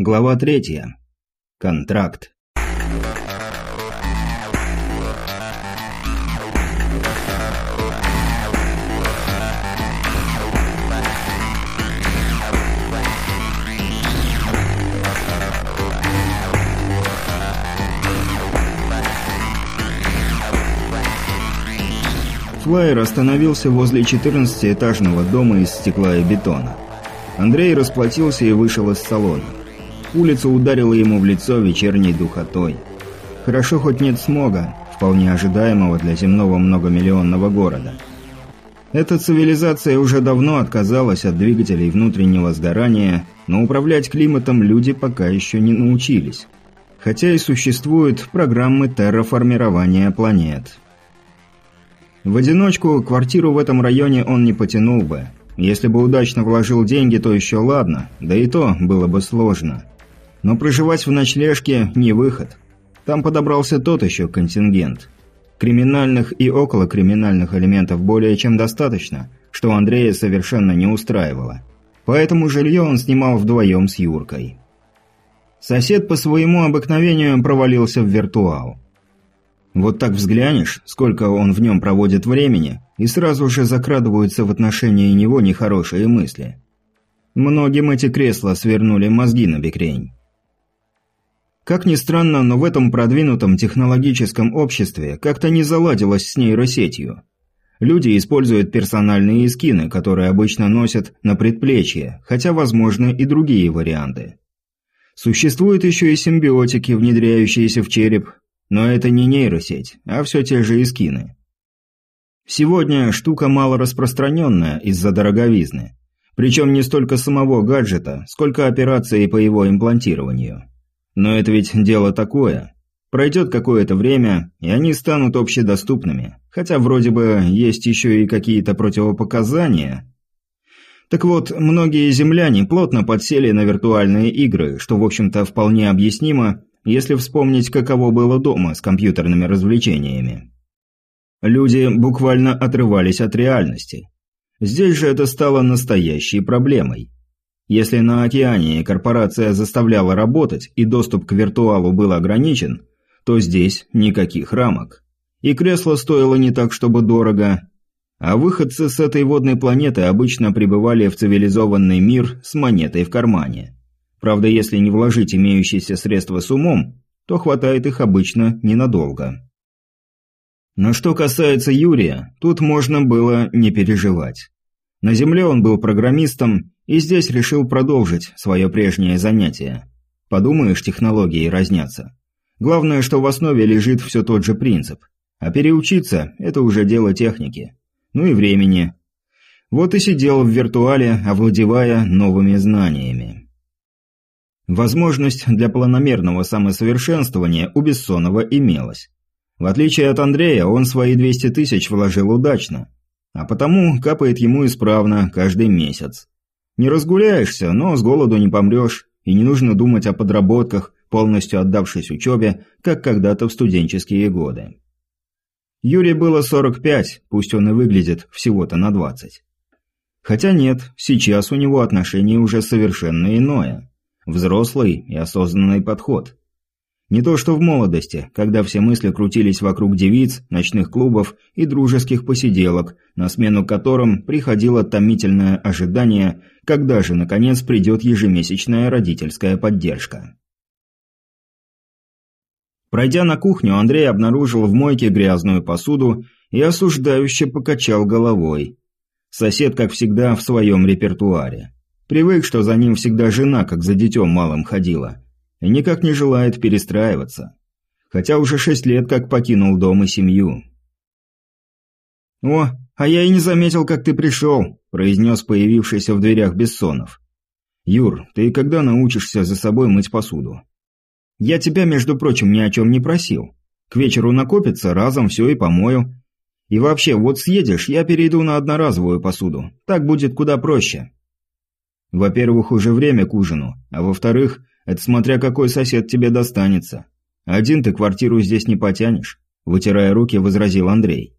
Глава третья. Контракт. Флайер остановился возле 14-этажного дома из стекла и бетона. Андрей расплатился и вышел из салона. Улица ударила ему в лицо вечерней духотой. Хорошо хоть нет смога, вполне ожидаемого для земного многомиллионного города. Эта цивилизация уже давно отказалась от двигателей внутреннего сгорания, но управлять климатом люди пока еще не научились. Хотя и существуют программы терраформирования планет. В одиночку квартиру в этом районе он не потянул бы, если бы удачно вложил деньги, то еще ладно, да и то было бы сложно. Но проживать в ночлежке – не выход. Там подобрался тот еще контингент. Криминальных и околокриминальных элементов более чем достаточно, что Андрея совершенно не устраивало. Поэтому жилье он снимал вдвоем с Юркой. Сосед по своему обыкновению провалился в виртуал. Вот так взглянешь, сколько он в нем проводит времени, и сразу же закрадываются в отношении него нехорошие мысли. Многим эти кресла свернули мозги на бекрень. Как ни странно, но в этом продвинутом технологическом обществе как-то не заладилось с нейросетью. Люди используют персональные скины, которые обычно носят на предплечье, хотя возможны и другие варианты. Существуют еще и симбиотики, внедряющиеся в череп, но это не нейросеть, а все те же эскины. Сегодня штука мало распространенная из-за дороговизны. Причем не столько самого гаджета, сколько операции по его имплантированию. Но это ведь дело такое. Пройдет какое-то время, и они станут общедоступными. Хотя вроде бы есть еще и какие-то противопоказания. Так вот, многие земляне плотно подсели на виртуальные игры, что в общем-то вполне объяснимо, если вспомнить, каково было дома с компьютерными развлечениями. Люди буквально отрывались от реальности. Здесь же это стало настоящей проблемой. Если на океане корпорация заставляла работать и доступ к виртуалу был ограничен, то здесь никаких рамок. И кресло стоило не так, чтобы дорого, а выходцы с этой водной планеты обычно прибывали в цивилизованный мир с монетой в кармане. Правда, если не вложить имеющиеся средства с умом, то хватает их обычно ненадолго. Но что касается Юрия, тут можно было не переживать. На Земле он был программистом и здесь решил продолжить свое прежнее занятие. Подумаешь, технологии разнятся. Главное, что в основе лежит все тот же принцип. А переучиться – это уже дело техники. Ну и времени. Вот и сидел в виртуале, овладевая новыми знаниями. Возможность для планомерного самосовершенствования у Бессонова имелась. В отличие от Андрея, он свои 200 тысяч вложил удачно, а потому капает ему исправно каждый месяц. Не разгуляешься, но с голоду не помрешь, и не нужно думать о подработках, полностью отдавшись учебе, как когда-то в студенческие годы. Юре было 45, пусть он и выглядит всего-то на 20. Хотя нет, сейчас у него отношение уже совершенно иное. Взрослый и осознанный подход. Не то что в молодости, когда все мысли крутились вокруг девиц, ночных клубов и дружеских посиделок, на смену которым приходило томительное ожидание, когда же, наконец, придет ежемесячная родительская поддержка. Пройдя на кухню, Андрей обнаружил в мойке грязную посуду и осуждающе покачал головой. Сосед, как всегда, в своем репертуаре. Привык, что за ним всегда жена, как за детем малым ходила. И никак не желает перестраиваться. Хотя уже шесть лет как покинул дом и семью. «О, а я и не заметил, как ты пришел», – произнес появившийся в дверях Бессонов. «Юр, ты когда научишься за собой мыть посуду?» «Я тебя, между прочим, ни о чем не просил. К вечеру накопится, разом все и помою. И вообще, вот съедешь, я перейду на одноразовую посуду. Так будет куда проще». Во-первых, уже время к ужину, а во-вторых, это смотря какой сосед тебе достанется. Один ты квартиру здесь не потянешь, вытирая руки, возразил Андрей.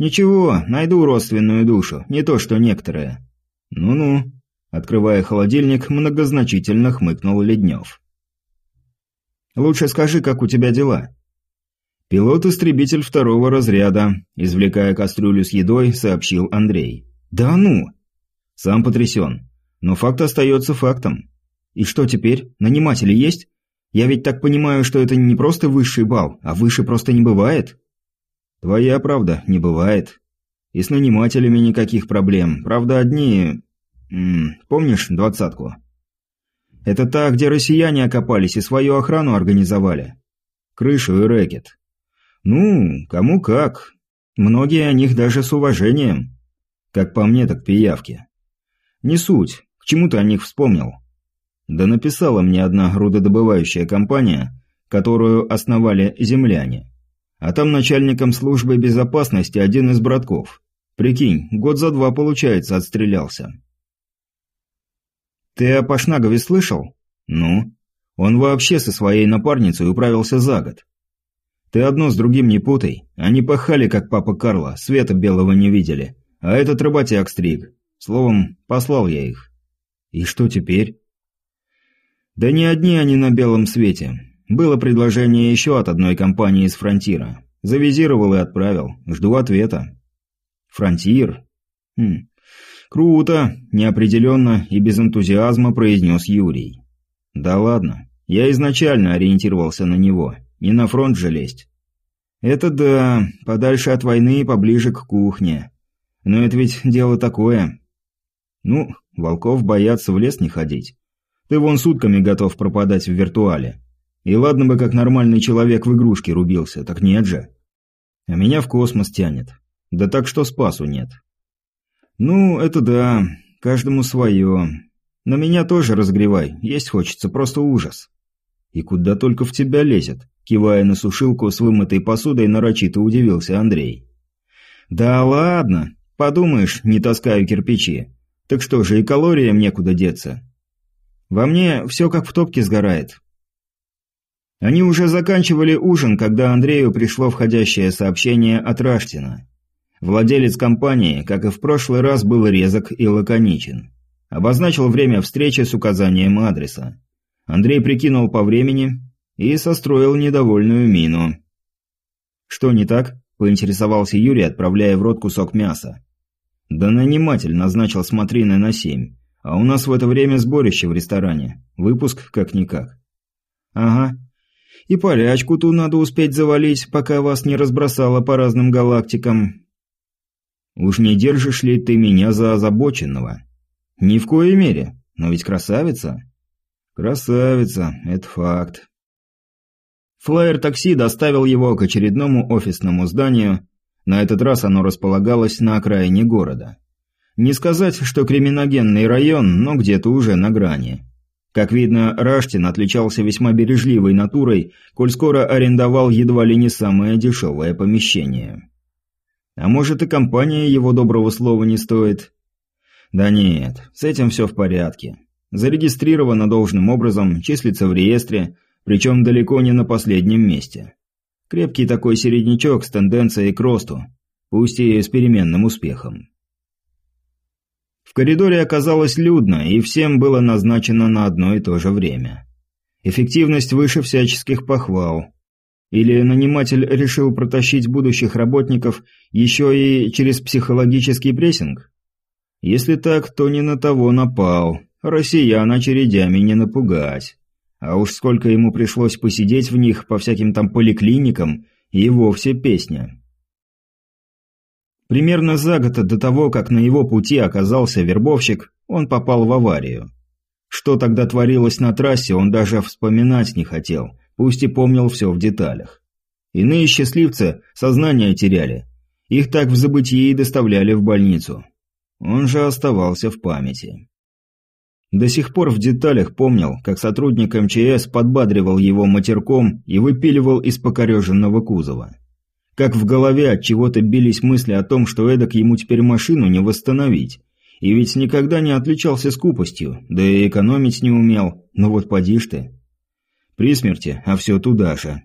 Ничего, найду родственную душу, не то что некоторые. Ну-ну. Открывая холодильник, многозначительно хмыкнул Леднев. «Лучше скажи, как у тебя дела?» «Пилот-истребитель второго разряда», – извлекая кастрюлю с едой, сообщил Андрей. «Да ну!» «Сам потрясен. Но факт остается фактом. И что теперь? Наниматели есть? Я ведь так понимаю, что это не просто высший балл, а выше просто не бывает?» «Твоя правда, не бывает. И с нанимателями никаких проблем. Правда, одни... М -м, помнишь двадцатку?» «Это та, где россияне окопались и свою охрану организовали. Крышу и рэкет. Ну, кому как. Многие о них даже с уважением. Как по мне, так пиявки. Не суть. К чему ты о них вспомнил?» Да написала мне одна грудодобывающая компания, которую основали земляне. А там начальником службы безопасности один из братков. Прикинь, год за два, получается, отстрелялся. Ты о Пашнагове слышал? Ну? Он вообще со своей напарницей управился за год. Ты одно с другим не путай. Они пахали, как папа Карло, света белого не видели. А этот работяг стриг. Словом, послал я их. И что теперь? Да не одни они на белом свете. Было предложение еще от одной компании из «Фронтира». Завизировал и отправил. Жду ответа. «Фронтир?» хм. «Круто!» – неопределенно и без энтузиазма произнес Юрий. «Да ладно. Я изначально ориентировался на него. Не на фронт же лезть». «Это да. Подальше от войны и поближе к кухне. Но это ведь дело такое. Ну, волков боятся в лес не ходить. Ты вон сутками готов пропадать в виртуале. И ладно бы как нормальный человек в игрушке рубился, так нет же. А меня в космос тянет. Да так что спасу нет. Ну, это да, каждому свое. Но меня тоже разогревай, есть хочется, просто ужас. И куда только в тебя лезет, кивая на сушилку с вымытой посудой, нарочито удивился Андрей. Да ладно, подумаешь, не таскаю кирпичи. Так что же, и калориям некуда деться. Во мне все как в топке сгорает. Они уже заканчивали ужин, когда Андрею пришло входящее сообщение от Раштина. Владелец компании, как и в прошлый раз, был резок и лаконичен. Обозначил время встречи с указанием адреса. Андрей прикинул по времени и состроил недовольную мину. «Что не так?» – поинтересовался Юрий, отправляя в рот кусок мяса. «Да наниматель назначил смотрины на семь, а у нас в это время сборище в ресторане. Выпуск как-никак». «Ага, и полячку ту надо успеть завалить, пока вас не разбросало по разным галактикам. Уж не держишь ли ты меня за озабоченного? Ни в коей мере, но ведь красавица. Красавица, это факт. Флайер такси доставил его к очередному офисному зданию. На этот раз оно располагалось на окраине города. Не сказать, что криминогенный район, но где-то уже на грани. Как видно, Раштин отличался весьма бережливой натурой, коль скоро арендовал едва ли не самое дешевое помещение. А может и компания его доброго слова не стоит? Да нет, с этим все в порядке. Зарегистрировано должным образом, числится в реестре, причем далеко не на последнем месте. Крепкий такой середнячок с тенденцией к росту, пусть и с переменным успехом. В коридоре оказалось людно, и всем было назначено на одно и то же время. Эффективность выше всяческих похвал. Или наниматель решил протащить будущих работников еще и через психологический прессинг? Если так, то не на того напал. Россиян очередями не напугать. А уж сколько ему пришлось посидеть в них по всяким там поликлиникам, и вовсе песня. Примерно за год до того, как на его пути оказался вербовщик, он попал в аварию. Что тогда творилось на трассе, он даже вспоминать не хотел, пусть и помнил все в деталях. Иные счастливцы сознание теряли. Их так в забытии доставляли в больницу. Он же оставался в памяти. До сих пор в деталях помнил, как сотрудник МЧС подбадривал его матерком и выпиливал из покореженного кузова. Как в голове от чего-то бились мысли о том, что эдак ему теперь машину не восстановить. И ведь никогда не отличался скупостью, да и экономить не умел. Ну вот поди ж ты. При смерти, а все туда же.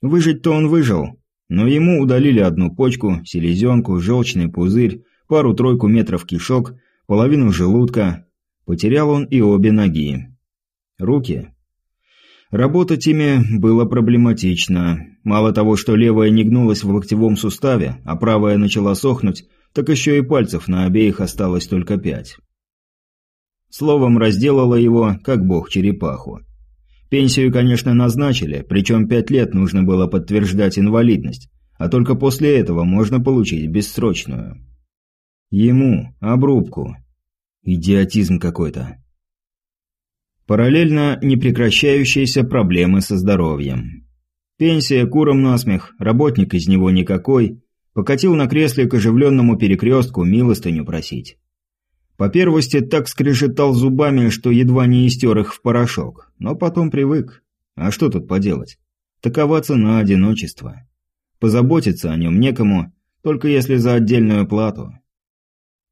Выжить-то он выжил, но ему удалили одну почку, селезенку, желчный пузырь, пару-тройку метров кишок, половину желудка. Потерял он и обе ноги. Руки. Работать ими было проблематично. Мало того, что левая не гнулась в локтевом суставе, а правая начала сохнуть, так еще и пальцев на обеих осталось только пять. Словом, разделала его, как бог черепаху. Пенсию, конечно, назначили, причем пять лет нужно было подтверждать инвалидность, а только после этого можно получить бессрочную. Ему, обрубку. Идиотизм какой-то. Параллельно непрекращающиеся проблемы со здоровьем. Пенсия куром насмех, работник из него никакой, покатил на кресле к оживленному перекрестку милостыню просить. По первости так скрежетал зубами, что едва не истер их в порошок, но потом привык. А что тут поделать? Такова цена одиночества. Позаботиться о нем некому, только если за отдельную плату.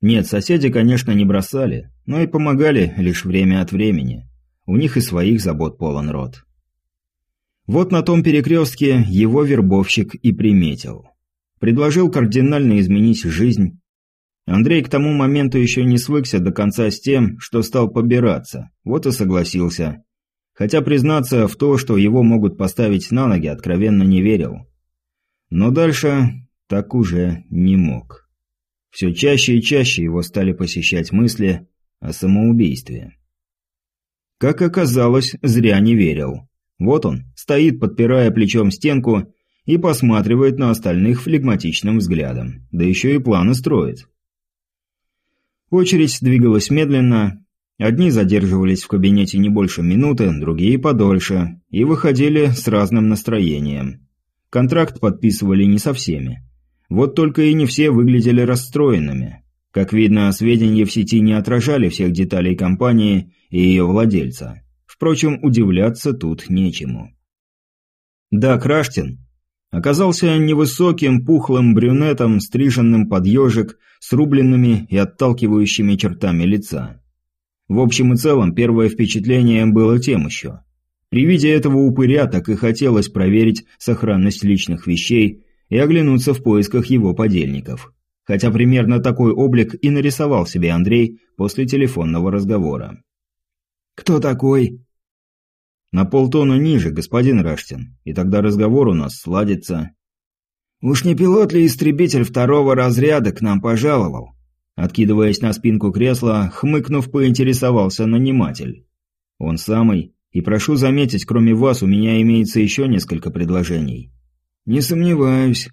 Нет, соседи, конечно, не бросали, но и помогали лишь время от времени. У них и своих забот полон рот. Вот на том перекрестке его вербовщик и приметил. Предложил кардинально изменить жизнь. Андрей к тому моменту еще не свыкся до конца с тем, что стал побираться, вот и согласился. Хотя признаться в то, что его могут поставить на ноги, откровенно не верил. Но дальше так уже не мог. Все чаще и чаще его стали посещать мысли о самоубийстве. Как оказалось, зря не верил. Вот он, стоит, подпирая плечом стенку, и посматривает на остальных флегматичным взглядом, да еще и планы строит. Очередь двигалась медленно, одни задерживались в кабинете не больше минуты, другие подольше, и выходили с разным настроением. Контракт подписывали не со всеми. Вот только и не все выглядели расстроенными. Как видно, сведения в сети не отражали всех деталей компании и ее владельца. Впрочем, удивляться тут нечему. Да, Краштин оказался невысоким, пухлым брюнетом, стриженным под ежик, с рубленными и отталкивающими чертами лица. В общем и целом, первое впечатление было тем еще. При виде этого упыря так и хотелось проверить сохранность личных вещей и оглянуться в поисках его подельников. Хотя примерно такой облик и нарисовал себе Андрей после телефонного разговора. «Кто такой?» «На полтона ниже, господин Раштин, и тогда разговор у нас сладится». «Уж не пилот ли истребитель второго разряда к нам пожаловал?» Откидываясь на спинку кресла, хмыкнув, поинтересовался наниматель. «Он самый, и прошу заметить, кроме вас у меня имеется еще несколько предложений». «Не сомневаюсь.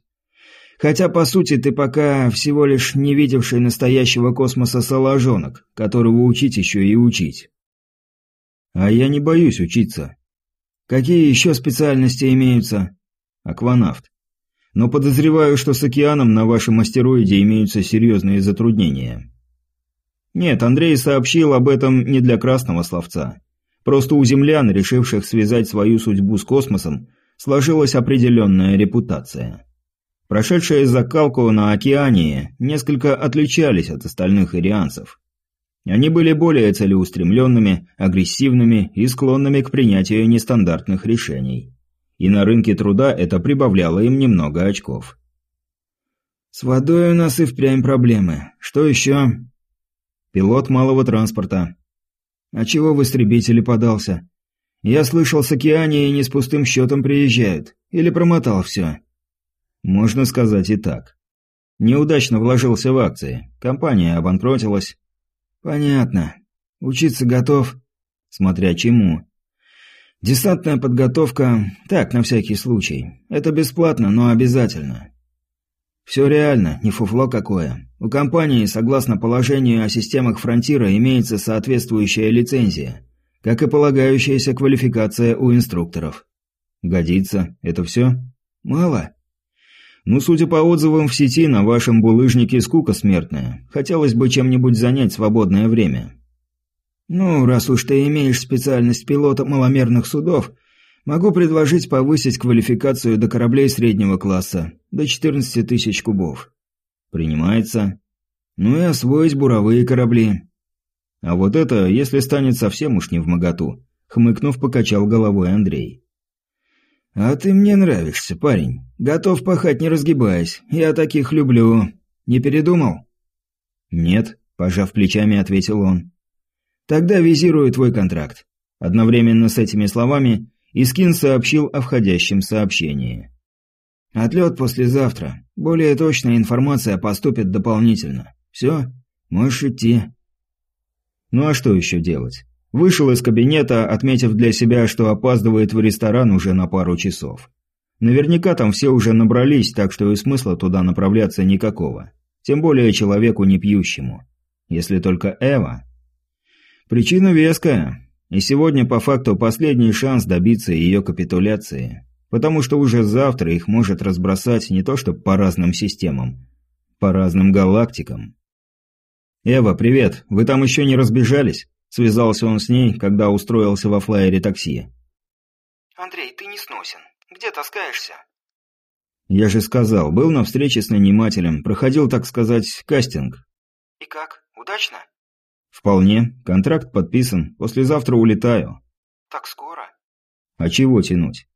Хотя, по сути, ты пока всего лишь не видевший настоящего космоса соложонок, которого учить еще и учить». «А я не боюсь учиться». «Какие еще специальности имеются?» «Акванавт. Но подозреваю, что с океаном на вашем астероиде имеются серьезные затруднения». «Нет, Андрей сообщил об этом не для красного словца». Просто у землян, решивших связать свою судьбу с космосом, сложилась определенная репутация. Прошедшие закалку на океане несколько отличались от остальных ирианцев. Они были более целеустремленными, агрессивными и склонными к принятию нестандартных решений. И на рынке труда это прибавляло им немного очков. «С водой у нас и впрямь проблемы. Что еще?» «Пилот малого транспорта. А чего в истребители подался? Я слышал, с океании не с пустым счетом приезжают. Или промотал все? Можно сказать и так. Неудачно вложился в акции. Компания обанкротилась. Понятно. Учиться готов? Смотря чему. Десантная подготовка, так, на всякий случай. Это бесплатно, но обязательно. Все реально, не фуфло какое. У компании, согласно положению о системах Фронтира, имеется соответствующая лицензия, как и полагающаяся квалификация у инструкторов. Годится. Это все? Мало? Ну, судя по отзывам в сети, на вашем булыжнике скука смертная. Хотелось бы чем-нибудь занять свободное время. Ну, раз уж ты имеешь специальность пилота маломерных судов, Могу предложить повысить квалификацию до кораблей среднего класса, до 14 тысяч кубов. Принимается. Ну и освоить буровые корабли. А вот это, если станет совсем уж не в моготу, хмыкнув, покачал головой Андрей. «А ты мне нравишься, парень. Готов пахать, не разгибаясь. Я таких люблю. Не передумал?» «Нет», пожав плечами, ответил он. Тогда визирую твой контракт. Одновременно с этими словами Искин сообщил о входящем сообщении. Отлет послезавтра. Более точная информация поступит дополнительно. Все, можешь идти. Ну а что еще делать? Вышел из кабинета, отметив для себя, что опаздывает в ресторан уже на пару часов. Наверняка там все уже набрались, так что и смысла туда направляться никакого. Тем более человеку не пьющему. Если только Эва. Причина веская. И сегодня по факту последний шанс добиться ее капитуляции. Потому что уже завтра их может разбросать не то что по разным системам, по разным галактикам. «Эва, привет! Вы там еще не разбежались?» Связался он с ней, когда устроился во флайере такси. «Андрей, ты не сносен. Где таскаешься?» «Я же сказал, был на встрече с нанимателем, проходил, так сказать, кастинг». «И как? Удачно?» «Вполне. Контракт подписан. Послезавтра улетаю». «Так скоро?» «А чего тянуть?»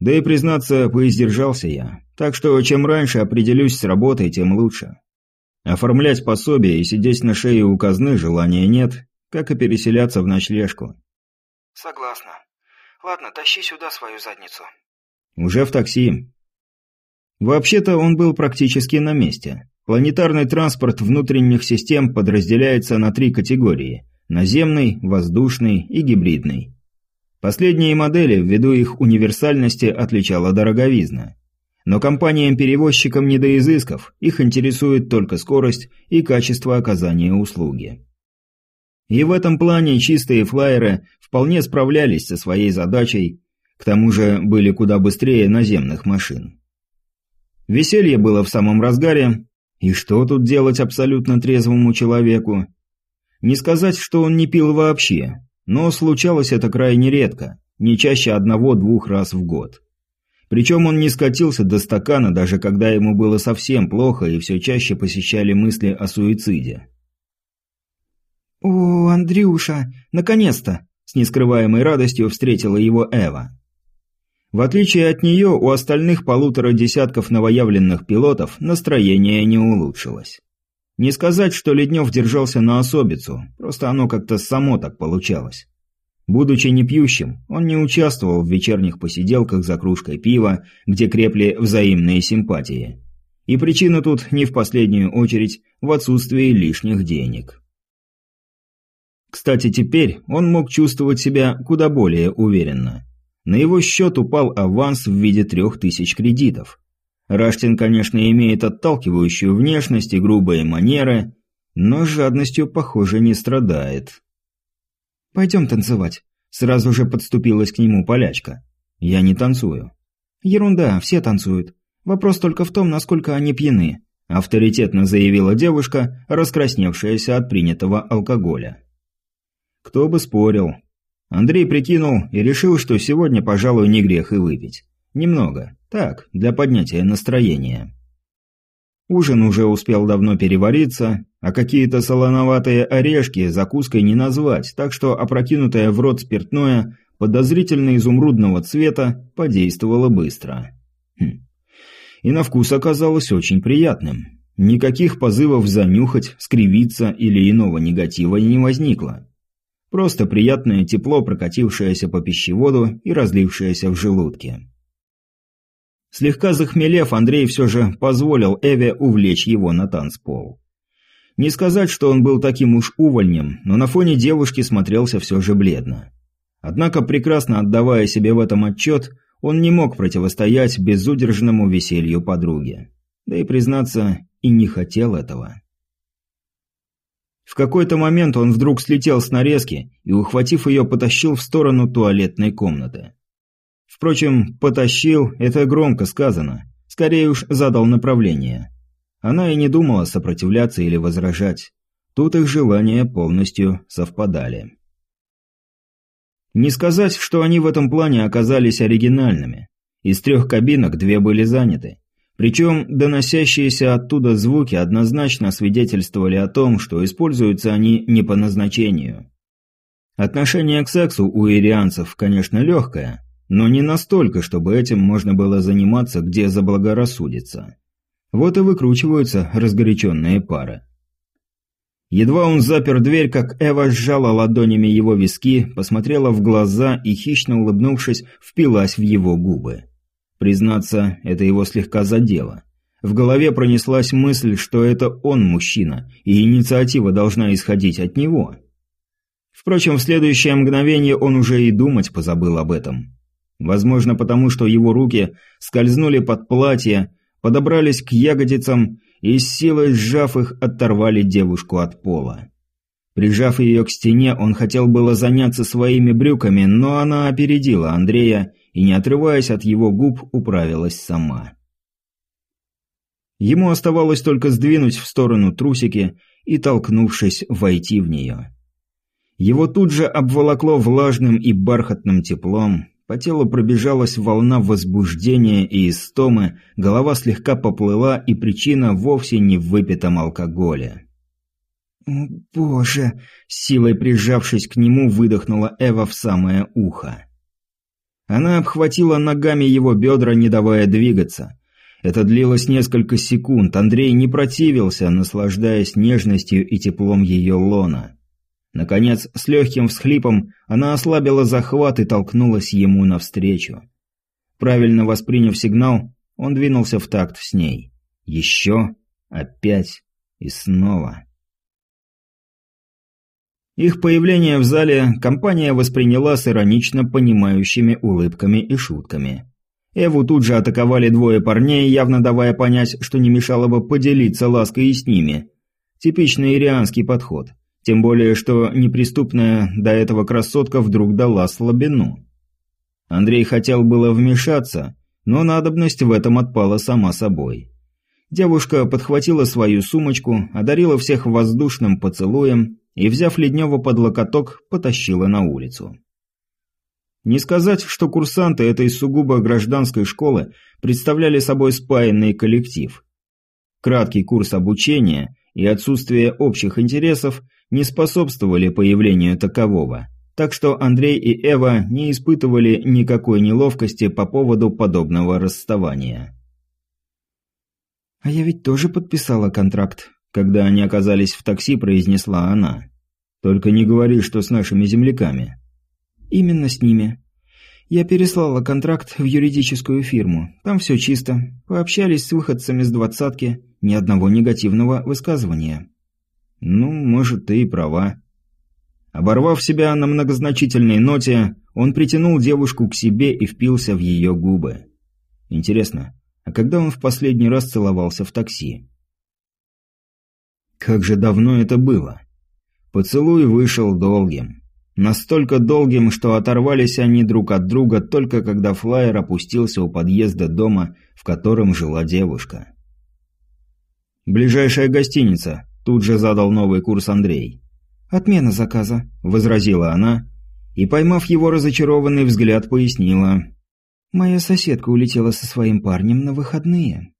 «Да и, признаться, поиздержался я. Так что, чем раньше определюсь с работой, тем лучше. Оформлять пособие и сидеть на шее у казны желания нет, как и переселяться в ночлежку». «Согласна. Ладно, тащи сюда свою задницу». «Уже в такси». Вообще-то он был практически на месте. Планетарный транспорт внутренних систем подразделяется на три категории – наземный, воздушный и гибридный. Последние модели, ввиду их универсальности, отличала дороговизна. Но компаниям-перевозчикам не до изысков, их интересует только скорость и качество оказания услуги. И в этом плане чистые флайеры вполне справлялись со своей задачей, к тому же были куда быстрее наземных машин. Веселье было в самом разгаре, и что тут делать абсолютно трезвому человеку? Не сказать, что он не пил вообще, но случалось это крайне редко, не чаще одного-двух раз в год. Причем он не скатился до стакана, даже когда ему было совсем плохо и все чаще посещали мысли о суициде. «О, Андрюша, наконец-то!» – с нескрываемой радостью встретила его Эва. В отличие от нее, у остальных полутора десятков новоявленных пилотов настроение не улучшилось. Не сказать, что Леднев держался на особицу, просто оно как-то само так получалось. Будучи не пьющим, он не участвовал в вечерних посиделках за кружкой пива, где крепли взаимные симпатии. И причина тут не в последнюю очередь в отсутствии лишних денег. Кстати, теперь он мог чувствовать себя куда более уверенно. На его счет упал аванс в виде трех тысяч кредитов. Раштин, конечно, имеет отталкивающую внешность и грубые манеры, но жадностью, похоже, не страдает. «Пойдем танцевать», – сразу же подступилась к нему полячка. «Я не танцую». «Ерунда, все танцуют. Вопрос только в том, насколько они пьяны», – авторитетно заявила девушка, раскрасневшаяся от принятого алкоголя. Кто бы спорил, Андрей прикинул и решил, что сегодня, пожалуй, не грех и выпить. Немного. Так, для поднятия настроения. Ужин уже успел давно перевариться, а какие-то солоноватые орешки закуской не назвать, так что опрокинутое в рот спиртное, подозрительно изумрудного цвета, подействовало быстро. Хм. И на вкус оказалось очень приятным. Никаких позывов занюхать, скривиться или иного негатива не возникло. Просто приятное тепло, прокатившееся по пищеводу и разлившееся в желудке. Слегка захмелев, Андрей все же позволил Эве увлечь его на танцпол. Не сказать, что он был таким уж увольнем, но на фоне девушки смотрелся все же бледно. Однако, прекрасно отдавая себе в этом отчет, он не мог противостоять безудержному веселью подруги. Да и, признаться, и не хотел этого. В какой-то момент он вдруг слетел с нарезки и, ухватив ее, потащил в сторону туалетной комнаты. Впрочем, «потащил» – это громко сказано. Скорее уж задал направление. Она и не думала сопротивляться или возражать. Тут их желания полностью совпадали. Не сказать, что они в этом плане оказались оригинальными. Из трех кабинок две были заняты. Причем доносящиеся оттуда звуки однозначно свидетельствовали о том, что используются они не по назначению. Отношение к сексу у ирианцев, конечно, легкое, но не настолько, чтобы этим можно было заниматься, где заблагорассудится. Вот и выкручиваются разгоряченные пары. Едва он запер дверь, как Эва сжала ладонями его виски, посмотрела в глаза и, хищно улыбнувшись, впилась в его губы. Признаться, это его слегка задело. В голове пронеслась мысль, что это он мужчина, и инициатива должна исходить от него. Впрочем, в следующее мгновение он уже и думать позабыл об этом. Возможно, потому что его руки скользнули под платье, подобрались к ягодицам и с силой сжав их оторвали девушку от пола. Прижав ее к стене, он хотел было заняться своими брюками, но она опередила Андрея и, не отрываясь от его губ, управилась сама. Ему оставалось только сдвинуть в сторону трусики и, толкнувшись, войти в нее. Его тут же обволокло влажным и бархатным теплом, по телу пробежалась волна возбуждения и истомы, голова слегка поплыла, и причина вовсе не в выпитом алкоголе. «О, боже!» – силой прижавшись к нему, выдохнула Эва в самое ухо. Она обхватила ногами его бедра, не давая двигаться. Это длилось несколько секунд. Андрей не противился, наслаждаясь нежностью и теплом ее лона. Наконец, с легким всхлипом, она ослабила захват и толкнулась ему навстречу. Правильно восприняв сигнал, он двинулся в такт с ней. Еще, опять и снова. Их появление в зале компания восприняла с иронично понимающими улыбками и шутками. Эву тут же атаковали двое парней, явно давая понять, что не мешало бы поделиться лаской и с ними. Типичный ирианский подход – тем более, что неприступная до этого красотка вдруг дала слабину. Андрей хотел было вмешаться, но надобность в этом отпала сама собой. Девушка подхватила свою сумочку, одарила всех воздушным поцелуем и, взяв Леднева под локоток, потащила на улицу. Не сказать, что курсанты этой сугубо гражданской школы представляли собой спаянный коллектив. Краткий курс обучения и отсутствие общих интересов не способствовали появлению такового, так что Андрей и Эва не испытывали никакой неловкости по поводу подобного расставания. «А я ведь тоже подписала контракт», когда они оказались в такси, произнесла она. «Только не говори, что с нашими земляками». «Именно с ними. Я переслала контракт в юридическую фирму. Там все чисто. Пообщались с выходцами с двадцатки. Ни одного негативного высказывания». Ну, может, ты и права. Оборвав себя на многозначительной ноте, он притянул девушку к себе и впился в ее губы. Интересно, а когда он в последний раз целовался в такси? Как же давно это было? Поцелуй вышел долгим. Настолько долгим, что оторвались они друг от друга только когда флайер опустился у подъезда дома, в котором жила девушка. «Ближайшая гостиница», Тут же задал новый курс Андрей. «Отмена заказа», – возразила она, и, поймав его разочарованный взгляд, пояснила. «Моя соседка улетела со своим парнем на выходные».